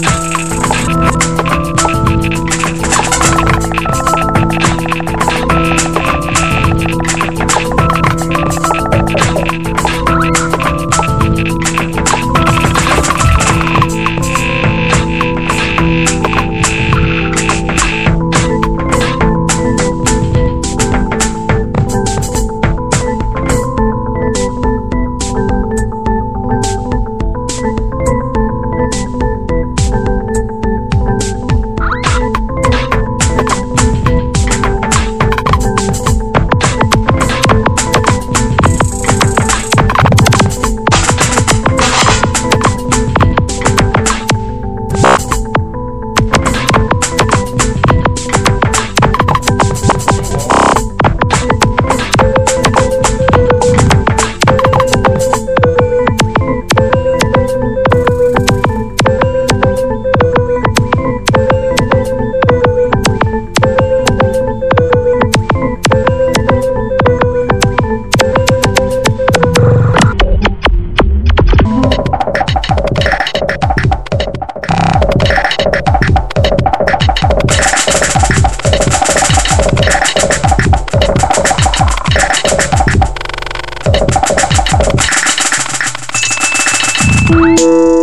Bye. Música